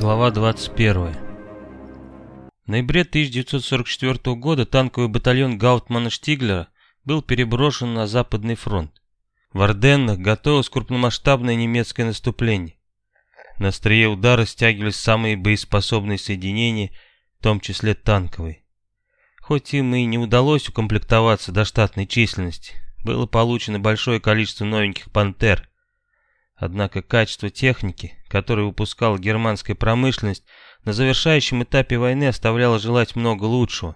Глава 21. В ноябре 1944 года танковый батальон Гаутмана Штиглера был переброшен на Западный фронт. В Орденнах готовилось крупномасштабное немецкое наступление. На острие удара стягивались самые боеспособные соединения, в том числе танковые. Хоть им и не удалось укомплектоваться до штатной численности, было получено большое количество новеньких «Пантер», Однако качество техники, которое выпускала германская промышленность, на завершающем этапе войны оставляло желать много лучшего.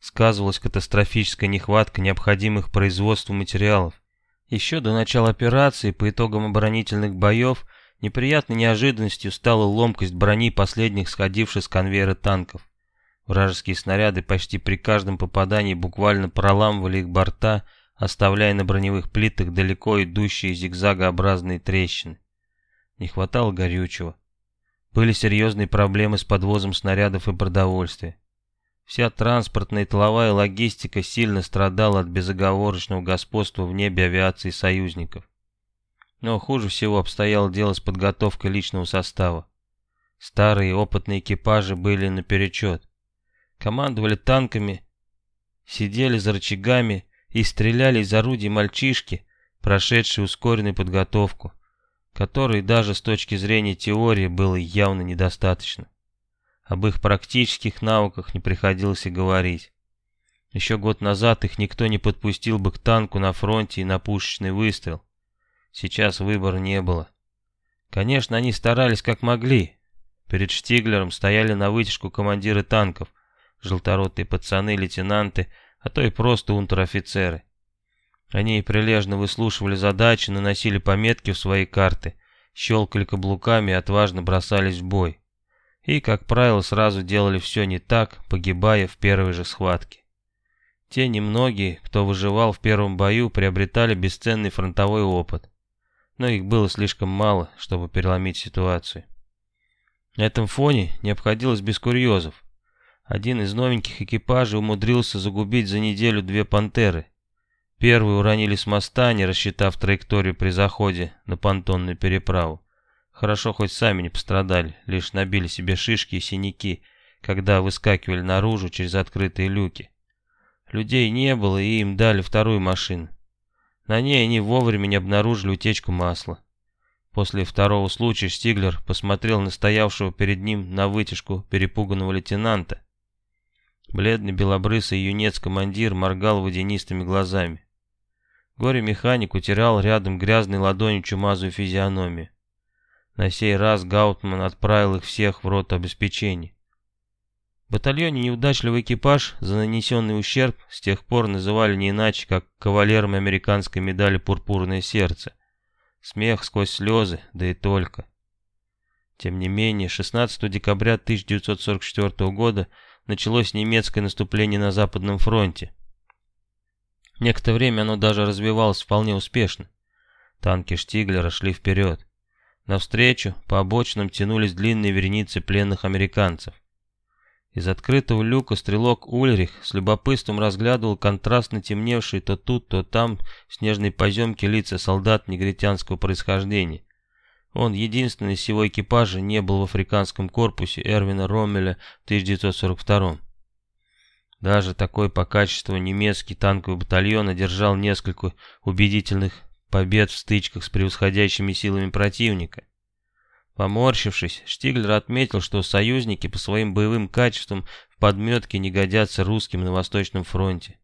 Сказывалась катастрофическая нехватка необходимых производству материалов. Еще до начала операции, по итогам оборонительных боев, неприятной неожиданностью стала ломкость брони последних сходивших с конвейера танков. Вражеские снаряды почти при каждом попадании буквально проламывали их борта, оставляя на броневых плитах далеко идущие зигзагообразные трещины. Не хватало горючего. Были серьезные проблемы с подвозом снарядов и продовольствия. Вся транспортная и тыловая логистика сильно страдала от безоговорочного господства в небе авиации союзников. Но хуже всего обстояло дело с подготовкой личного состава. Старые опытные экипажи были наперечет. Командовали танками, сидели за рычагами и стреляли из орудий мальчишки, прошедшие ускоренную подготовку, которой даже с точки зрения теории было явно недостаточно. Об их практических навыках не приходилось и говорить. Еще год назад их никто не подпустил бы к танку на фронте и на пушечный выстрел. Сейчас выбора не было. Конечно, они старались как могли. Перед Штиглером стояли на вытяжку командиры танков, желторотые пацаны, лейтенанты, а то и просто унтер-офицеры. Они прилежно выслушивали задачи, наносили пометки в свои карты, щелкали каблуками и отважно бросались в бой. И, как правило, сразу делали все не так, погибая в первой же схватке. Те немногие, кто выживал в первом бою, приобретали бесценный фронтовой опыт. Но их было слишком мало, чтобы переломить ситуацию. На этом фоне не обходилось без курьезов. Один из новеньких экипажей умудрился загубить за неделю две пантеры. Первые уронили с моста, не рассчитав траекторию при заходе на понтонную переправу. Хорошо хоть сами не пострадали, лишь набили себе шишки и синяки, когда выскакивали наружу через открытые люки. Людей не было, и им дали вторую машину. На ней они вовремя не обнаружили утечку масла. После второго случая Стиглер посмотрел на стоявшего перед ним на вытяжку перепуганного лейтенанта Бледный белобрысый юнец-командир моргал водянистыми глазами. Горе-механик утирал рядом грязной ладонью чумазую физиономию. На сей раз Гаутман отправил их всех в рот обеспечения. Батальоне неудачливый экипаж за нанесенный ущерб с тех пор называли не иначе, как кавалером американской медали «Пурпурное сердце». Смех сквозь слезы, да и только. Тем не менее, 16 декабря 1944 года началось немецкое наступление на Западном фронте. Некоторое время оно даже развивалось вполне успешно. Танки Штиглера шли вперед. Навстречу по обочинам тянулись длинные вереницы пленных американцев. Из открытого люка стрелок Ульрих с любопытством разглядывал контрастно темневшие то тут, то там снежные поземки лица солдат негритянского происхождения. Он, единственный из всего экипажа, не был в африканском корпусе Эрвина Роммеля в 1942 Даже такой по качеству немецкий танковый батальон одержал несколько убедительных побед в стычках с превосходящими силами противника. Поморщившись, Штиглер отметил, что союзники по своим боевым качествам в подметке не годятся русским на Восточном фронте.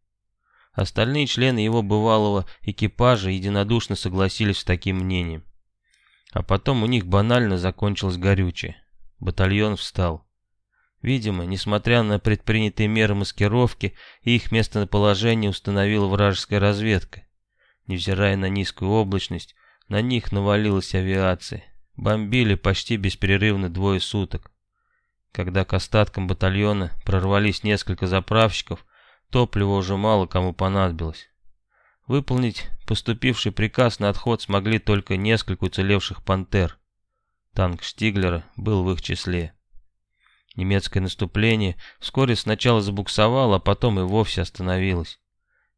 Остальные члены его бывалого экипажа единодушно согласились с таким мнением. А потом у них банально закончилось горючее. Батальон встал. Видимо, несмотря на предпринятые меры маскировки, их местоположение установила вражеская разведка. Невзирая на низкую облачность, на них навалилась авиация. Бомбили почти беспрерывно двое суток. Когда к остаткам батальона прорвались несколько заправщиков, топлива уже мало кому понадобилось. Выполнить поступивший приказ на отход смогли только несколько уцелевших «Пантер». Танк Штиглера был в их числе. Немецкое наступление вскоре сначала забуксовало, а потом и вовсе остановилось.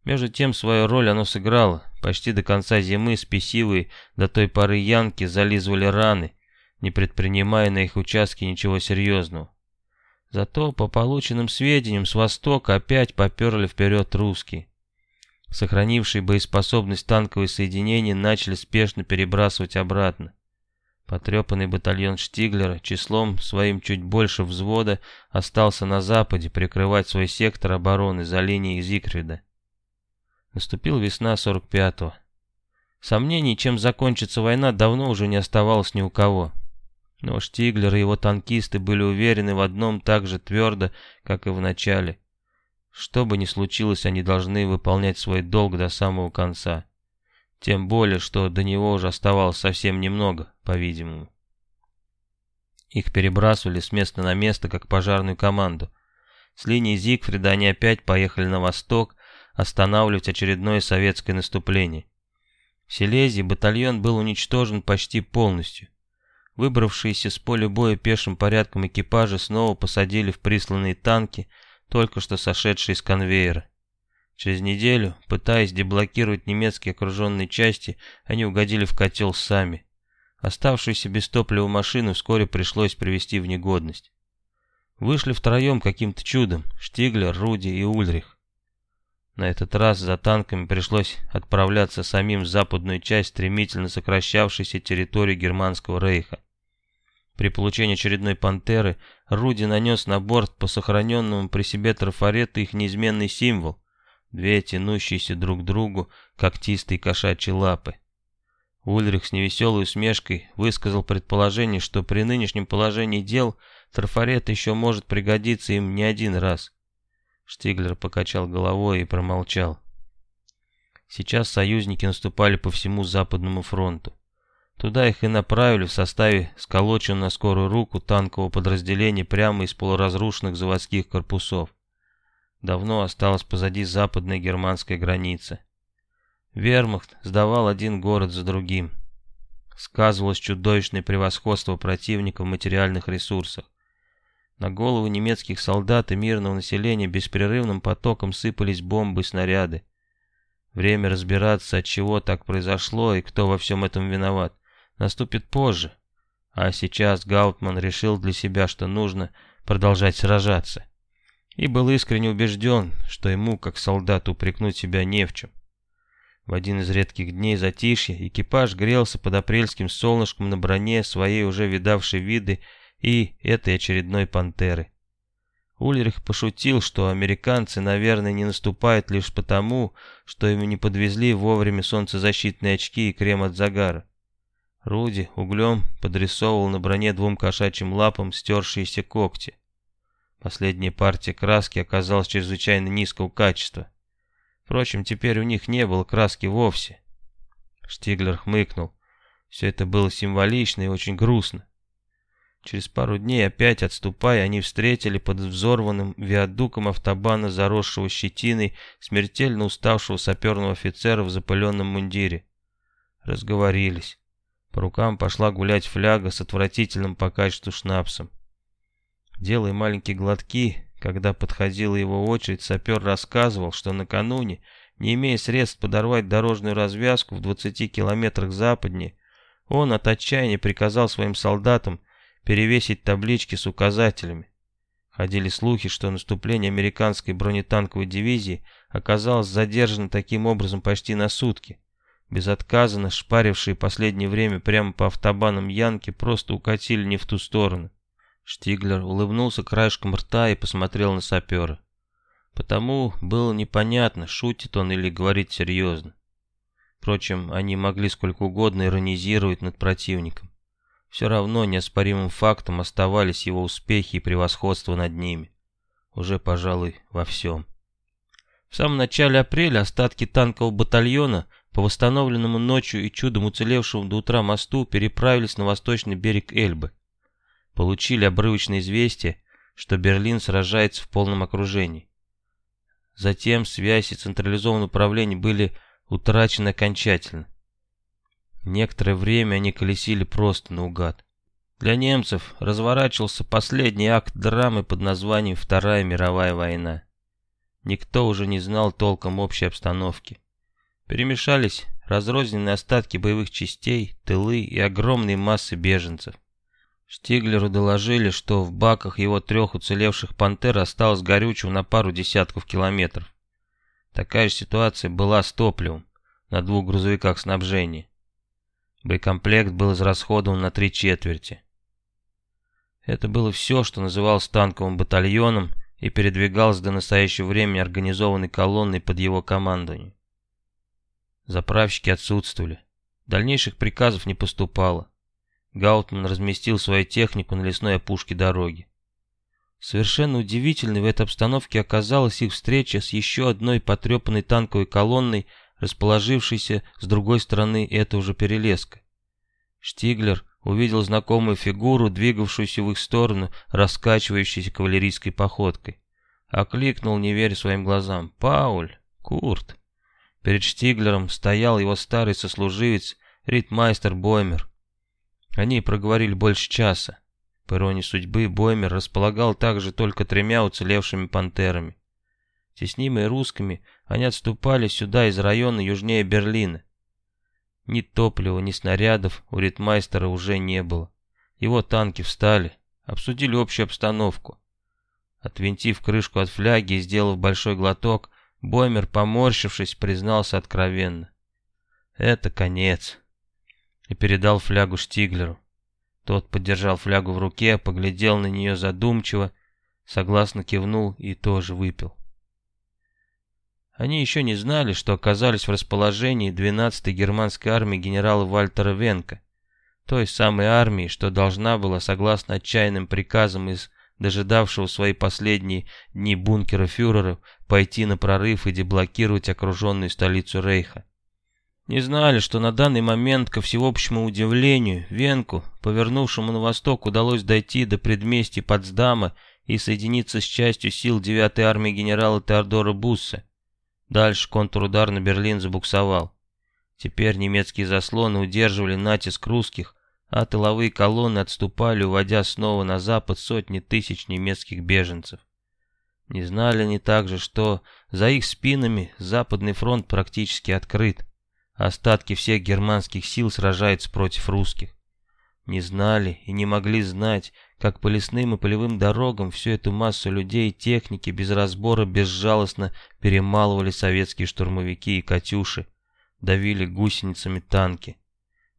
Между тем свою роль оно сыграло. Почти до конца зимы спесивые до той поры янки зализывали раны, не предпринимая на их участке ничего серьезного. Зато по полученным сведениям с востока опять поперли вперед русские. Сохранившие боеспособность танковые соединения начали спешно перебрасывать обратно. Потрепанный батальон Штиглера числом своим чуть больше взвода остался на западе прикрывать свой сектор обороны за линией Зигфрида. Наступила весна 45-го. Сомнений, чем закончится война, давно уже не оставалось ни у кого. Но Штиглер и его танкисты были уверены в одном так же твердо, как и в начале. Что бы ни случилось, они должны выполнять свой долг до самого конца. Тем более, что до него уже оставалось совсем немного, по-видимому. Их перебрасывали с места на место, как пожарную команду. С линии Зигфрида они опять поехали на восток, останавливать очередное советское наступление. В Силезии батальон был уничтожен почти полностью. Выбравшиеся с поля боя пешим порядком экипажи снова посадили в присланные танки, только что сошедшие с конвейера. Через неделю, пытаясь деблокировать немецкие окруженные части, они угодили в котел сами. Оставшуюся без топлива машину вскоре пришлось привести в негодность. Вышли втроем каким-то чудом, Штиглер, Руди и Ульрих. На этот раз за танками пришлось отправляться самим в западную часть стремительно сокращавшейся территории Германского рейха. При получении очередной «Пантеры» Руди нанес на борт по сохраненному при себе трафарету их неизменный символ — две тянущиеся друг к другу когтистые кошачьи лапы. Ульрих с невеселой усмешкой высказал предположение, что при нынешнем положении дел трафарет еще может пригодиться им не один раз. Штиглер покачал головой и промолчал. Сейчас союзники наступали по всему Западному фронту. Туда их и направили в составе сколоченного на скорую руку танкового подразделения прямо из полуразрушенных заводских корпусов. Давно осталась позади западная германская граница. Вермахт сдавал один город за другим. Сказывалось чудовищное превосходство противника в материальных ресурсах. На голову немецких солдат и мирного населения беспрерывным потоком сыпались бомбы и снаряды. Время разбираться, от чего так произошло и кто во всем этом виноват, наступит позже. А сейчас Гаутман решил для себя, что нужно продолжать сражаться. И был искренне убежден, что ему, как солдату, упрекнуть себя не в чем. В один из редких дней затишья экипаж грелся под апрельским солнышком на броне своей уже видавшей виды и этой очередной пантеры. Ульрих пошутил, что американцы, наверное, не наступают лишь потому, что им не подвезли вовремя солнцезащитные очки и крем от загара. Руди углем подрисовывал на броне двум кошачьим лапам стершиеся когти. Последняя партия краски оказалась чрезвычайно низкого качества. Впрочем, теперь у них не было краски вовсе. Штиглер хмыкнул. Все это было символично и очень грустно. Через пару дней, опять отступая, они встретили под взорванным виадуком автобана, заросшего щетиной, смертельно уставшего саперного офицера в запыленном мундире. Разговорились. По рукам пошла гулять фляга с отвратительным по качеству шнапсом. Делая маленькие глотки, когда подходила его очередь, сапер рассказывал, что накануне, не имея средств подорвать дорожную развязку в 20 километрах западнее, он от отчаяния приказал своим солдатам перевесить таблички с указателями. Ходили слухи, что наступление американской бронетанковой дивизии оказалось задержано таким образом почти на сутки. Безотказанно шпарившие последнее время прямо по автобанам Янки просто укатили не в ту сторону. Штиглер улыбнулся краешком рта и посмотрел на сапера. Потому было непонятно, шутит он или говорит серьезно. Впрочем, они могли сколько угодно иронизировать над противником. Все равно неоспоримым фактом оставались его успехи и превосходство над ними. Уже, пожалуй, во всем. В самом начале апреля остатки танкового батальона по восстановленному ночью и чудом уцелевшему до утра мосту переправились на восточный берег Эльбы. Получили обрывочное известие, что Берлин сражается в полном окружении. Затем связь и централизованное управление были утрачены окончательно. Некоторое время они колесили просто наугад. Для немцев разворачивался последний акт драмы под названием Вторая мировая война. Никто уже не знал толком общей обстановки. Перемешались разрозненные остатки боевых частей, тылы и огромные массы беженцев. Штиглеру доложили, что в баках его трех уцелевших «Пантер» осталось горючего на пару десятков километров. Такая же ситуация была с топливом на двух грузовиках снабжения. Боекомплект был израсходован на три четверти. Это было все, что называлось танковым батальоном и передвигалось до настоящего времени организованной колонной под его командованием. Заправщики отсутствовали. Дальнейших приказов не поступало. Гаутман разместил свою технику на лесной опушке дороги. Совершенно удивительной в этой обстановке оказалась их встреча с еще одной потрепанной танковой колонной, расположившейся с другой стороны этого же перелеска. Штиглер увидел знакомую фигуру, двигавшуюся в их сторону, раскачивающейся кавалерийской походкой. Окликнул, не веря своим глазам. «Пауль! Курт!» Перед Штиглером стоял его старый сослуживец, ритмайстер Боймер. Они проговорили больше часа. По иронии судьбы, Боймер располагал также только тремя уцелевшими пантерами. Теснимые русскими, они отступали сюда из района южнее Берлина. Ни топлива, ни снарядов у ритмайстера уже не было. Его танки встали, обсудили общую обстановку. Отвинтив крышку от фляги и сделав большой глоток, Боймер, поморщившись, признался откровенно. «Это конец» и передал флягу Штиглеру. Тот подержал флягу в руке, поглядел на нее задумчиво, согласно кивнул и тоже выпил. Они еще не знали, что оказались в расположении 12-й германской армии генерала Вальтера Венка, той самой армии, что должна была, согласно отчаянным приказам из дожидавшего свои последние дни бункера фюрера, пойти на прорыв и деблокировать окруженную столицу Рейха. Не знали, что на данный момент, ко всеобщему удивлению, Венку, повернувшему на восток, удалось дойти до предместья Потсдама и соединиться с частью сил 9-й армии генерала Теодора Бусса. Дальше контрудар на Берлин забуксовал. Теперь немецкие заслоны удерживали натиск русских, а тыловые колонны отступали, уводя снова на запад сотни тысяч немецких беженцев. Не знали они также, что за их спинами Западный фронт практически открыт. Остатки всех германских сил сражаются против русских. Не знали и не могли знать, как по лесным и полевым дорогам всю эту массу людей и техники без разбора безжалостно перемалывали советские штурмовики и «Катюши», давили гусеницами танки.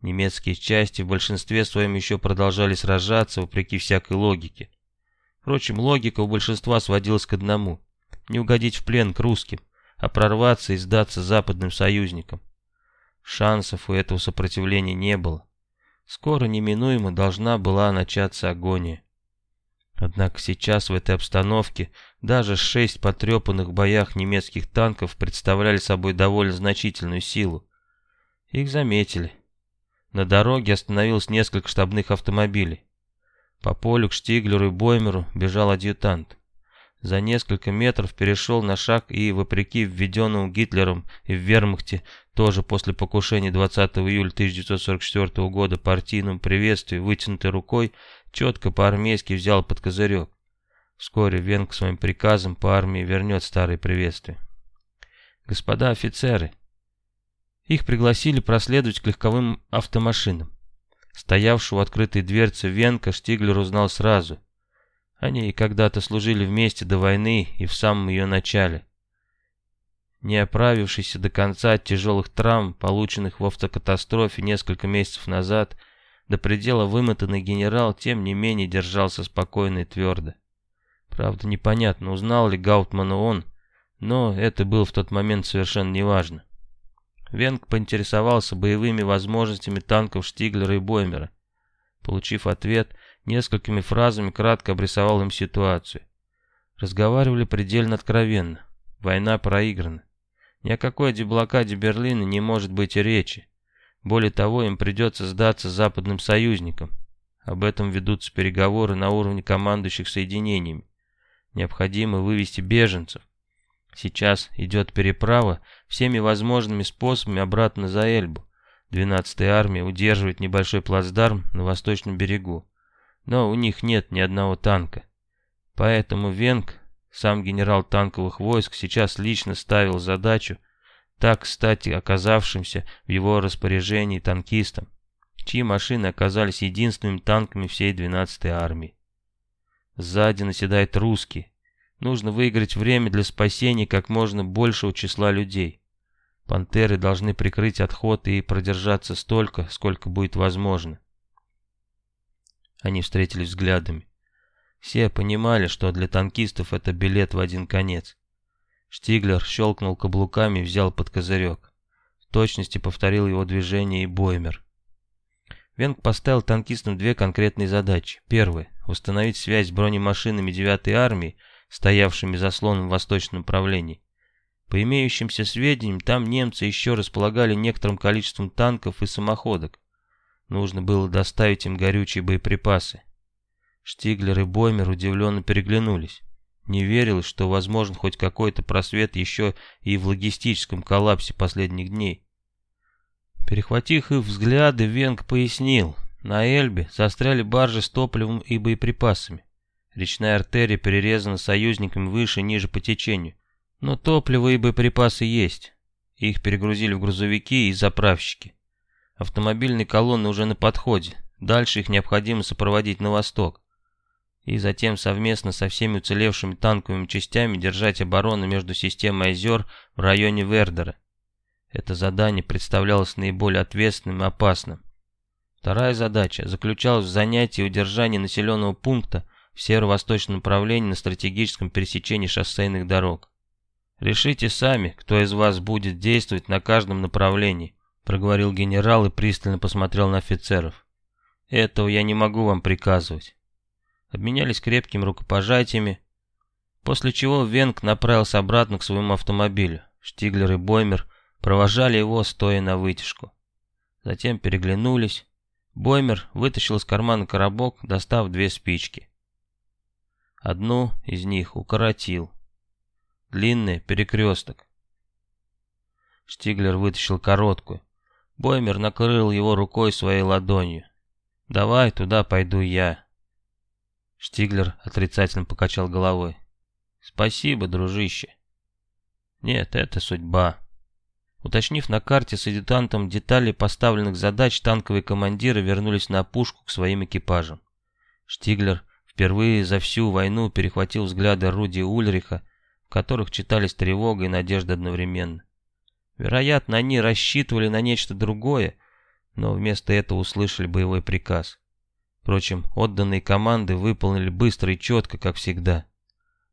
Немецкие части в большинстве своем еще продолжали сражаться, вопреки всякой логике. Впрочем, логика у большинства сводилась к одному – не угодить в плен к русским, а прорваться и сдаться западным союзникам. Шансов у этого сопротивления не было. Скоро неминуемо должна была начаться агония. Однако сейчас в этой обстановке даже шесть потрепанных в боях немецких танков представляли собой довольно значительную силу. Их заметили. На дороге остановилось несколько штабных автомобилей. По полю к Штиглеру и Боймеру бежал адъютант за несколько метров перешел на шаг и, вопреки введенному Гитлером и в вермахте, тоже после покушения 20 июля 1944 года партийному приветствию, вытянутой рукой, четко по-армейски взял под козырек. Вскоре Венг своим приказом по армии вернет старые приветствия. Господа офицеры, их пригласили проследовать к легковым автомашинам. Стоявшего открытой дверцы Венка Штиглер узнал сразу. Они когда-то служили вместе до войны и в самом ее начале. Не оправившийся до конца от тяжелых травм, полученных в автокатастрофе несколько месяцев назад, до предела вымотанный генерал, тем не менее держался спокойно и твердо. Правда, непонятно, узнал ли Гаутмана он, но это было в тот момент совершенно неважно. Венг поинтересовался боевыми возможностями танков Штиглера и Боймера. Получив ответ, несколькими фразами кратко обрисовал им ситуацию. Разговаривали предельно откровенно. Война проиграна. Ни о какой деблокаде Берлина не может быть и речи. Более того, им придется сдаться западным союзникам. Об этом ведутся переговоры на уровне командующих соединениями. Необходимо вывести беженцев. Сейчас идет переправа всеми возможными способами обратно за Эльбу. 12-я армия удерживает небольшой плацдарм на восточном берегу но у них нет ни одного танка. Поэтому Венг, сам генерал танковых войск, сейчас лично ставил задачу, так, кстати, оказавшимся в его распоряжении танкистам, чьи машины оказались единственными танками всей 12-й армии. Сзади наседает русский. Нужно выиграть время для спасения как можно большего числа людей. Пантеры должны прикрыть отход и продержаться столько, сколько будет возможно. Они встретились взглядами. Все понимали, что для танкистов это билет в один конец. Штиглер щелкнул каблуками и взял под козырек. В точности повторил его движение и Боймер. Венг поставил танкистам две конкретные задачи. Первая – установить связь с бронемашинами 9-й армии, стоявшими заслоном в восточном направлении. По имеющимся сведениям, там немцы еще располагали некоторым количеством танков и самоходок. Нужно было доставить им горючие боеприпасы. Штиглер и Боймер удивленно переглянулись. Не верилось, что возможен хоть какой-то просвет еще и в логистическом коллапсе последних дней. Перехватив их взгляды, Венг пояснил. На Эльбе застряли баржи с топливом и боеприпасами. Речная артерия перерезана союзниками выше и ниже по течению. Но топливо и боеприпасы есть. Их перегрузили в грузовики и заправщики. Автомобильные колонны уже на подходе. Дальше их необходимо сопроводить на восток. И затем совместно со всеми уцелевшими танковыми частями держать оборону между системой озер в районе Вердера. Это задание представлялось наиболее ответственным и опасным. Вторая задача заключалась в занятии и удержании населенного пункта в северо-восточном направлении на стратегическом пересечении шоссейных дорог. Решите сами, кто из вас будет действовать на каждом направлении, проговорил генерал и пристально посмотрел на офицеров. Этого я не могу вам приказывать. Обменялись крепкими рукопожатиями, после чего Венг направился обратно к своему автомобилю. Штиглер и Боймер провожали его, стоя на вытяжку. Затем переглянулись. Боймер вытащил из кармана коробок, достав две спички. Одну из них укоротил. Длинный перекресток. Штиглер вытащил короткую. Боймер накрыл его рукой своей ладонью. «Давай, туда пойду я». Штиглер отрицательно покачал головой. «Спасибо, дружище». «Нет, это судьба». Уточнив на карте с адъютантом детали поставленных задач, танковые командиры вернулись на опушку к своим экипажам. Штиглер впервые за всю войну перехватил взгляды Руди Ульриха, в которых читались тревога и надежда одновременно. Вероятно, они рассчитывали на нечто другое, но вместо этого услышали боевой приказ. Впрочем, отданные команды выполнили быстро и четко, как всегда.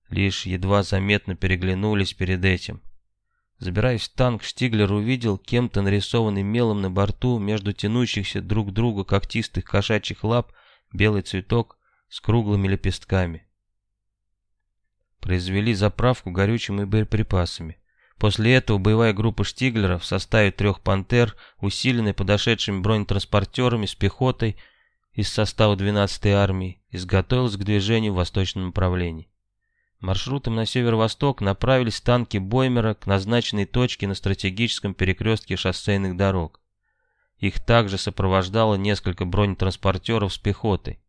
Лишь едва заметно переглянулись перед этим. Забираясь в танк, Штиглер увидел кем-то нарисованный мелом на борту между тянущихся друг к другу когтистых кошачьих лап белый цветок с круглыми лепестками. Произвели заправку горючим и боеприпасами. После этого боевая группа Штиглера в составе трех «Пантер», усиленной подошедшими бронетранспортерами с пехотой из состава 12-й армии, изготовилась к движению в восточном направлении. Маршрутом на северо-восток направились танки Боймера к назначенной точке на стратегическом перекрестке шоссейных дорог. Их также сопровождало несколько бронетранспортеров с пехотой.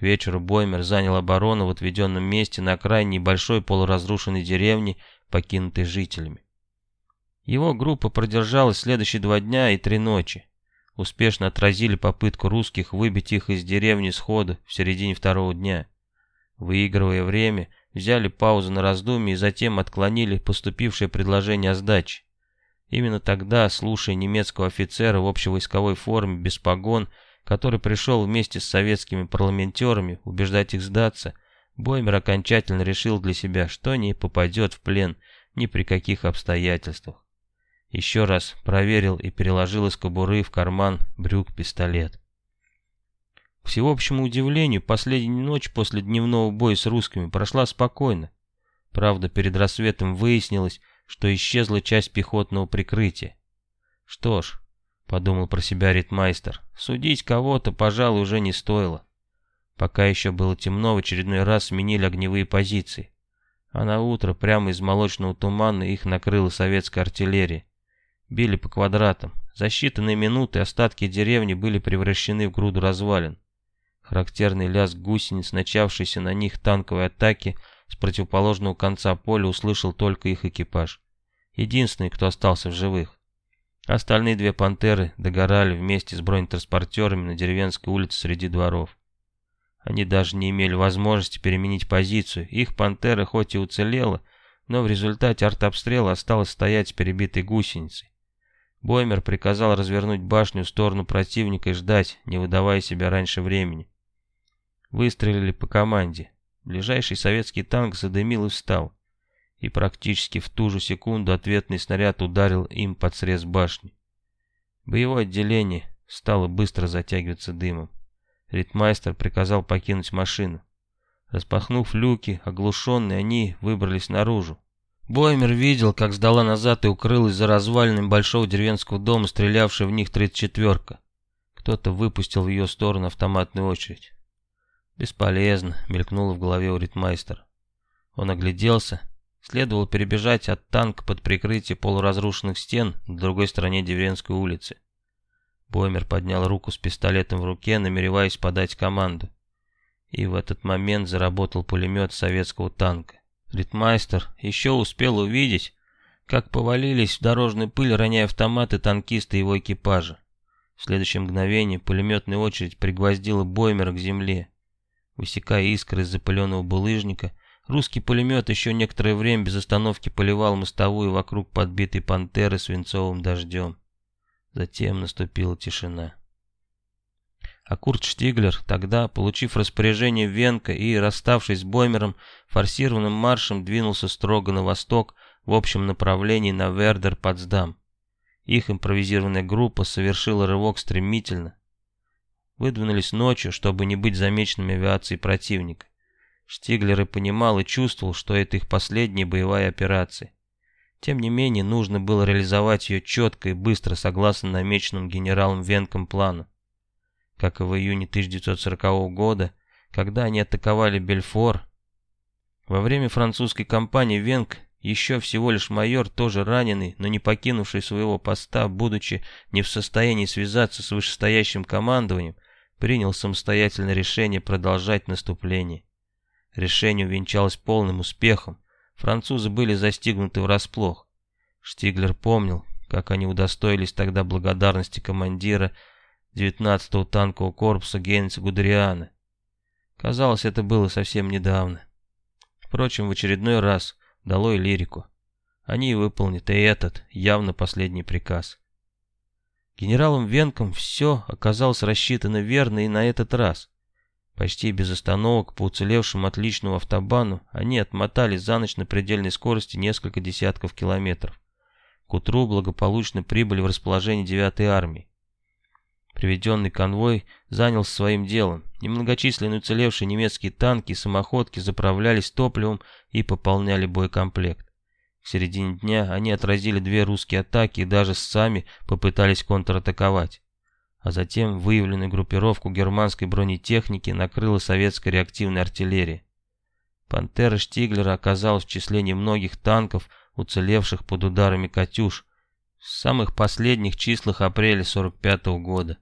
К вечеру Боймер занял оборону в отведенном месте на окраине небольшой полуразрушенной деревни покинутой жителями. Его группа продержалась следующие два дня и три ночи. Успешно отразили попытку русских выбить их из деревни схода в середине второго дня. Выигрывая время, взяли паузу на раздумье и затем отклонили поступившее предложение о сдаче. Именно тогда, слушая немецкого офицера в общевойсковой форме без погон, который пришел вместе с советскими парламентерами убеждать их сдаться, Боймер окончательно решил для себя, что не попадет в плен ни при каких обстоятельствах. Еще раз проверил и переложил из кобуры в карман брюк пистолет. К всеобщему удивлению, последняя ночь после дневного боя с русскими прошла спокойно. Правда, перед рассветом выяснилось, что исчезла часть пехотного прикрытия. Что ж, подумал про себя ритмайстер, судить кого-то, пожалуй, уже не стоило. Пока еще было темно, в очередной раз сменили огневые позиции. А на утро прямо из молочного тумана их накрыла советская артиллерия. Били по квадратам. За считанные минуты остатки деревни были превращены в груду развалин. Характерный лязг гусениц, начавшийся на них танковой атаки с противоположного конца поля, услышал только их экипаж. Единственный, кто остался в живых. Остальные две «Пантеры» догорали вместе с бронетранспортерами на деревенской улице среди дворов. Они даже не имели возможности переменить позицию. Их «Пантера» хоть и уцелела, но в результате артобстрела осталась стоять с перебитой гусеницей. Боймер приказал развернуть башню в сторону противника и ждать, не выдавая себя раньше времени. Выстрелили по команде. Ближайший советский танк задымил и встал. И практически в ту же секунду ответный снаряд ударил им под срез башни. Боевое отделение стало быстро затягиваться дымом. Ритмайстер приказал покинуть машину. Распахнув люки, оглушенные, они выбрались наружу. Боймер видел, как сдала назад и укрылась за развалинами большого деревенского дома, стрелявшая в них тридцать четверка. Кто-то выпустил в ее сторону автоматную очередь. «Бесполезно», — мелькнуло в голове у ритмайстера. Он огляделся. Следовало перебежать от танка под прикрытие полуразрушенных стен на другой стороне деревенской улицы. Боймер поднял руку с пистолетом в руке, намереваясь подать команду. И в этот момент заработал пулемет советского танка. Ритмайстер еще успел увидеть, как повалились в дорожную пыль, роняя автоматы танкисты его экипажа. В следующее мгновение пулеметная очередь пригвоздила Боймера к земле. Высекая искры из запыленного булыжника, русский пулемет еще некоторое время без остановки поливал мостовую вокруг подбитой пантеры свинцовым дождем. Затем наступила тишина. А Курт Штиглер тогда, получив распоряжение Венка и расставшись с Боймером, форсированным маршем двинулся строго на восток в общем направлении на Вердер-Потсдам. Их импровизированная группа совершила рывок стремительно. Выдвинулись ночью, чтобы не быть замеченными авиацией противника. Штиглер и понимал и чувствовал, что это их последняя боевая операция. Тем не менее, нужно было реализовать ее четко и быстро, согласно намеченному генералом Венком плану. Как и в июне 1940 года, когда они атаковали Бельфор, во время французской кампании Венк, еще всего лишь майор, тоже раненый, но не покинувший своего поста, будучи не в состоянии связаться с вышестоящим командованием, принял самостоятельное решение продолжать наступление. Решение увенчалось полным успехом, Французы были застигнуты врасплох. Штиглер помнил, как они удостоились тогда благодарности командира 19-го танкового корпуса Гейнца Гудериана. Казалось, это было совсем недавно. Впрочем, в очередной раз дало и лирику. Они выполнят и этот, явно последний приказ. Генералом Венком все оказалось рассчитано верно и на этот раз. Почти без остановок по уцелевшему отличному автобану они отмотали за ночь на предельной скорости несколько десятков километров. К утру благополучно прибыли в расположение 9-й армии. Приведенный конвой занялся своим делом. Немногочисленные уцелевшие немецкие танки и самоходки заправлялись топливом и пополняли боекомплект. К середине дня они отразили две русские атаки и даже сами попытались контратаковать а затем выявленную группировку германской бронетехники накрыла советская реактивная артиллерия. «Пантера» Штиглера оказалась в числе немногих танков, уцелевших под ударами «Катюш» в самых последних числах апреля 45 -го года.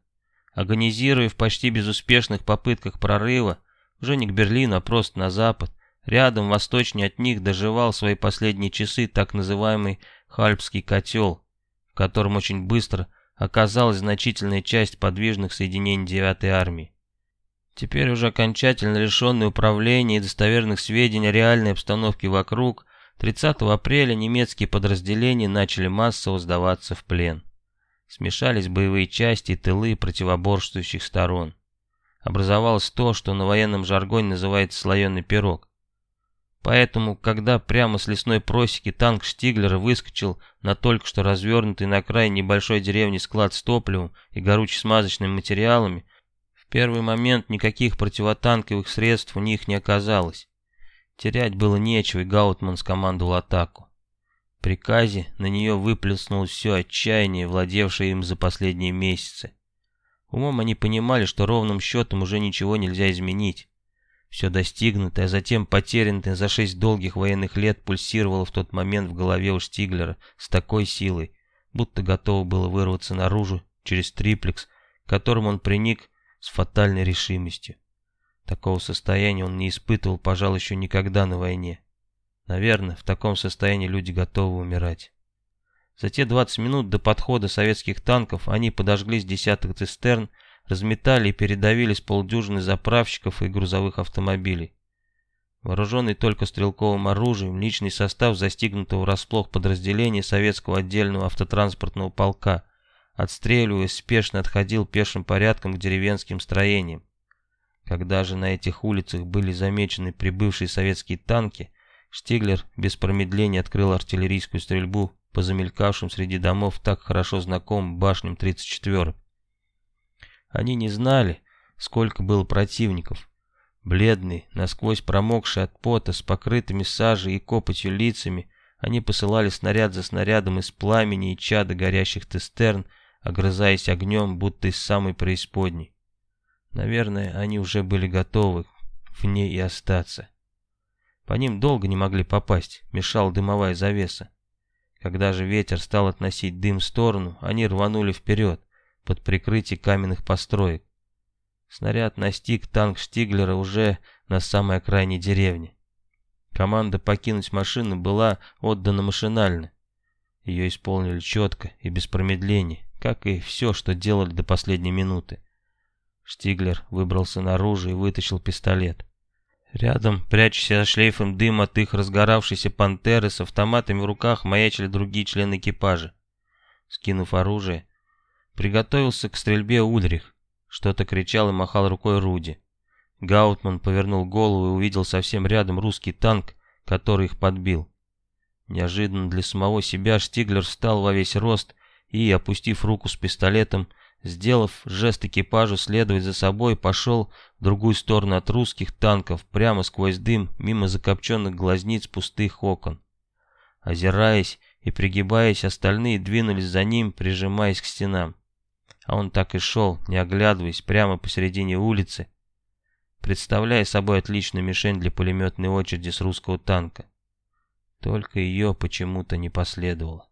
Агонизируя в почти безуспешных попытках прорыва, уже не к Берлину, а просто на запад, рядом восточнее от них доживал свои последние часы так называемый Хальпский котел, в котором очень быстро оказалась значительная часть подвижных соединений 9-й армии. Теперь уже окончательно лишенный управления и достоверных сведений о реальной обстановке вокруг, 30 апреля немецкие подразделения начали массово сдаваться в плен. Смешались боевые части и тылы противоборствующих сторон. Образовалось то, что на военном жаргоне называется слоеный пирог. Поэтому, когда прямо с лесной просеки танк Штиглера выскочил на только что развернутый на окраине небольшой деревни склад с топливом и горюче-смазочными материалами, в первый момент никаких противотанковых средств у них не оказалось. Терять было нечего, и Гаутман скомандовал атаку. Приказе на нее выплеснулось все отчаяние, владевшее им за последние месяцы. Умом они понимали, что ровным счетом уже ничего нельзя изменить. Все достигнутое, а затем потерянное за шесть долгих военных лет пульсировало в тот момент в голове у Штиглера с такой силой, будто готово было вырваться наружу через триплекс, к которому он приник с фатальной решимостью. Такого состояния он не испытывал, пожалуй, еще никогда на войне. Наверное, в таком состоянии люди готовы умирать. За те 20 минут до подхода советских танков они подожгли с десяток цистерн, разметали и передавили с полдюжины заправщиков и грузовых автомобилей. Вооруженный только стрелковым оружием, личный состав застигнутого врасплох подразделения советского отдельного автотранспортного полка, отстреливаясь, спешно отходил пешим порядком к деревенским строениям. Когда же на этих улицах были замечены прибывшие советские танки, Штиглер без промедления открыл артиллерийскую стрельбу по замелькавшим среди домов так хорошо знакомым башням 34 Они не знали, сколько было противников. Бледные, насквозь промокшие от пота, с покрытыми сажей и копотью лицами, они посылали снаряд за снарядом из пламени и чада горящих тестерн, огрызаясь огнем, будто из самой преисподней. Наверное, они уже были готовы в ней и остаться. По ним долго не могли попасть, мешала дымовая завеса. Когда же ветер стал относить дым в сторону, они рванули вперед, под прикрытие каменных построек. Снаряд настиг танк Штиглера уже на самой окраине деревни. Команда покинуть машину была отдана машинально. Ее исполнили четко и без промедления, как и все, что делали до последней минуты. Штиглер выбрался наружу и вытащил пистолет. Рядом, прячась за шлейфом дыма от их разгоравшейся пантеры, с автоматами в руках маячили другие члены экипажа. Скинув оружие, приготовился к стрельбе Ульрих. Что-то кричал и махал рукой Руди. Гаутман повернул голову и увидел совсем рядом русский танк, который их подбил. Неожиданно для самого себя Штиглер встал во весь рост и, опустив руку с пистолетом, Сделав жест экипажу следовать за собой, пошел в другую сторону от русских танков, прямо сквозь дым, мимо закопченных глазниц пустых окон. Озираясь и пригибаясь, остальные двинулись за ним, прижимаясь к стенам. А он так и шел, не оглядываясь, прямо посередине улицы, представляя собой отличную мишень для пулеметной очереди с русского танка. Только ее почему-то не последовало.